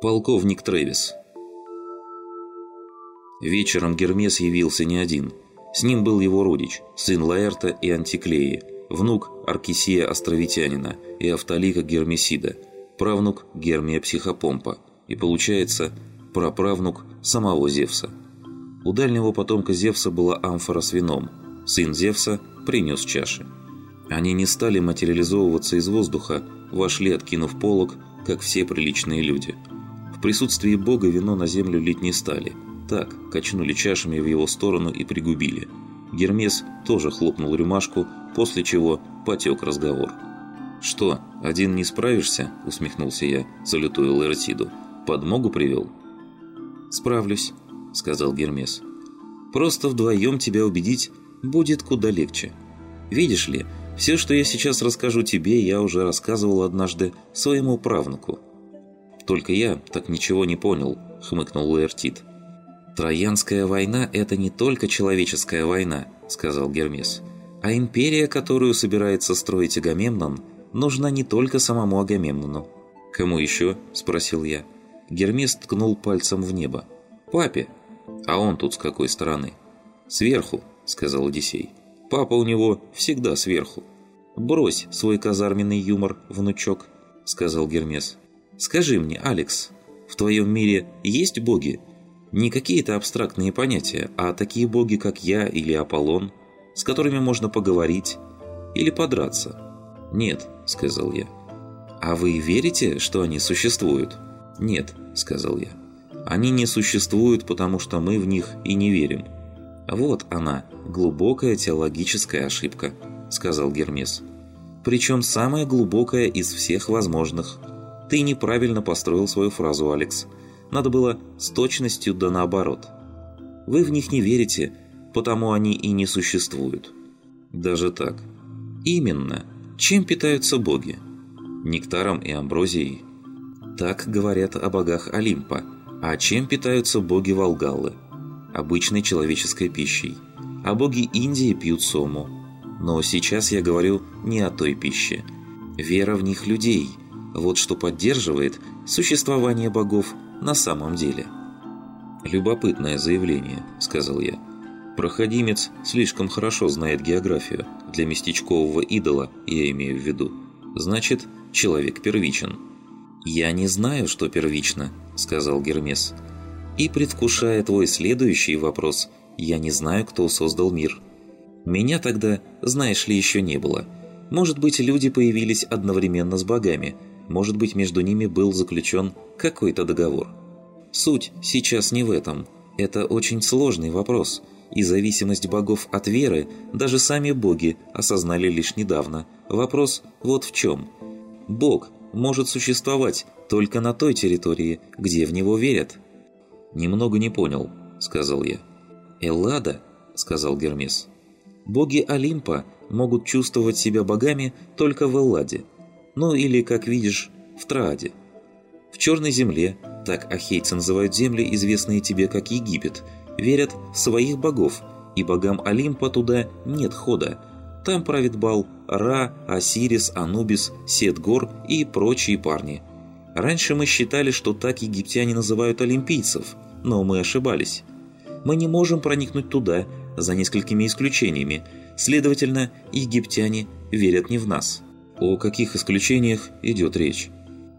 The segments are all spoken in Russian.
Полковник Трэвис. Вечером Гермес явился не один. С ним был его родич, сын Лаэрта и Антиклеи, внук Аркисия Островитянина и Автолика Гермесида, правнук Гермия Психопомпа и, получается, праправнук самого Зевса. У дальнего потомка Зевса была амфора с вином. Сын Зевса принес чаши. Они не стали материализовываться из воздуха, вошли, откинув полог, как все приличные люди – в присутствии Бога вино на землю лить не стали. Так, качнули чашами в его сторону и пригубили. Гермес тоже хлопнул рюмашку, после чего потек разговор. «Что, один не справишься?» – усмехнулся я, салютуя Лерсиду. «Подмогу привел?» «Справлюсь», – сказал Гермес. «Просто вдвоем тебя убедить будет куда легче. Видишь ли, все, что я сейчас расскажу тебе, я уже рассказывал однажды своему правнуку. «Только я так ничего не понял», – хмыкнул Лаэртит. «Троянская война – это не только человеческая война», – сказал Гермес. «А империя, которую собирается строить Агамемнон, нужна не только самому Агамемнону». «Кому еще?» – спросил я. Гермес ткнул пальцем в небо. «Папе». «А он тут с какой стороны?» «Сверху», – сказал Одиссей. «Папа у него всегда сверху». «Брось свой казарменный юмор, внучок», – сказал Гермес. Скажи мне, Алекс, в твоем мире есть боги? Не какие-то абстрактные понятия, а такие боги, как я или Аполлон, с которыми можно поговорить или подраться? Нет, сказал я. А вы верите, что они существуют? Нет, сказал я. Они не существуют, потому что мы в них и не верим. Вот она, глубокая теологическая ошибка, сказал Гермес. Причем самая глубокая из всех возможных – ты неправильно построил свою фразу, Алекс. Надо было с точностью да наоборот. Вы в них не верите, потому они и не существуют. Даже так. Именно. Чем питаются боги? Нектаром и амброзией. Так говорят о богах Олимпа. А чем питаются боги Волгаллы? Обычной человеческой пищей. А боги Индии пьют сому. Но сейчас я говорю не о той пище. Вера в них людей – вот что поддерживает существование богов на самом деле. «Любопытное заявление», — сказал я. «Проходимец слишком хорошо знает географию. Для местечкового идола, я имею в виду. Значит, человек первичен». «Я не знаю, что первично», — сказал Гермес. «И предвкушая твой следующий вопрос, я не знаю, кто создал мир. Меня тогда, знаешь ли, еще не было. Может быть, люди появились одновременно с богами — может быть, между ними был заключен какой-то договор. Суть сейчас не в этом. Это очень сложный вопрос, и зависимость богов от веры даже сами боги осознали лишь недавно. Вопрос вот в чем. Бог может существовать только на той территории, где в него верят. «Немного не понял», — сказал я. «Эллада», — сказал Гермес. «Боги Олимпа могут чувствовать себя богами только в Элладе. Ну или, как видишь, в Трааде. В Черной земле, так ахейцы называют земли, известные тебе как Египет, верят в своих богов, и богам Олимпа туда нет хода. Там правит бал Ра, Осирис, Анубис, Сет-Гор и прочие парни. Раньше мы считали, что так египтяне называют олимпийцев, но мы ошибались. Мы не можем проникнуть туда, за несколькими исключениями, следовательно, египтяне верят не в нас». О каких исключениях идет речь?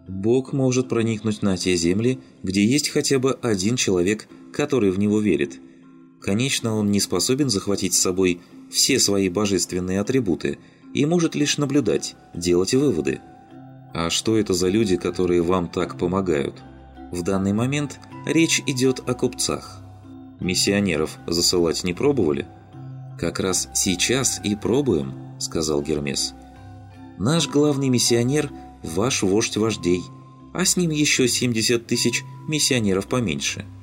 Бог может проникнуть на те земли, где есть хотя бы один человек, который в него верит. Конечно, он не способен захватить с собой все свои божественные атрибуты и может лишь наблюдать, делать выводы. А что это за люди, которые вам так помогают? В данный момент речь идет о купцах. Миссионеров засылать не пробовали? «Как раз сейчас и пробуем», — сказал Гермес. Наш главный миссионер – ваш вождь вождей, а с ним еще 70 тысяч миссионеров поменьше –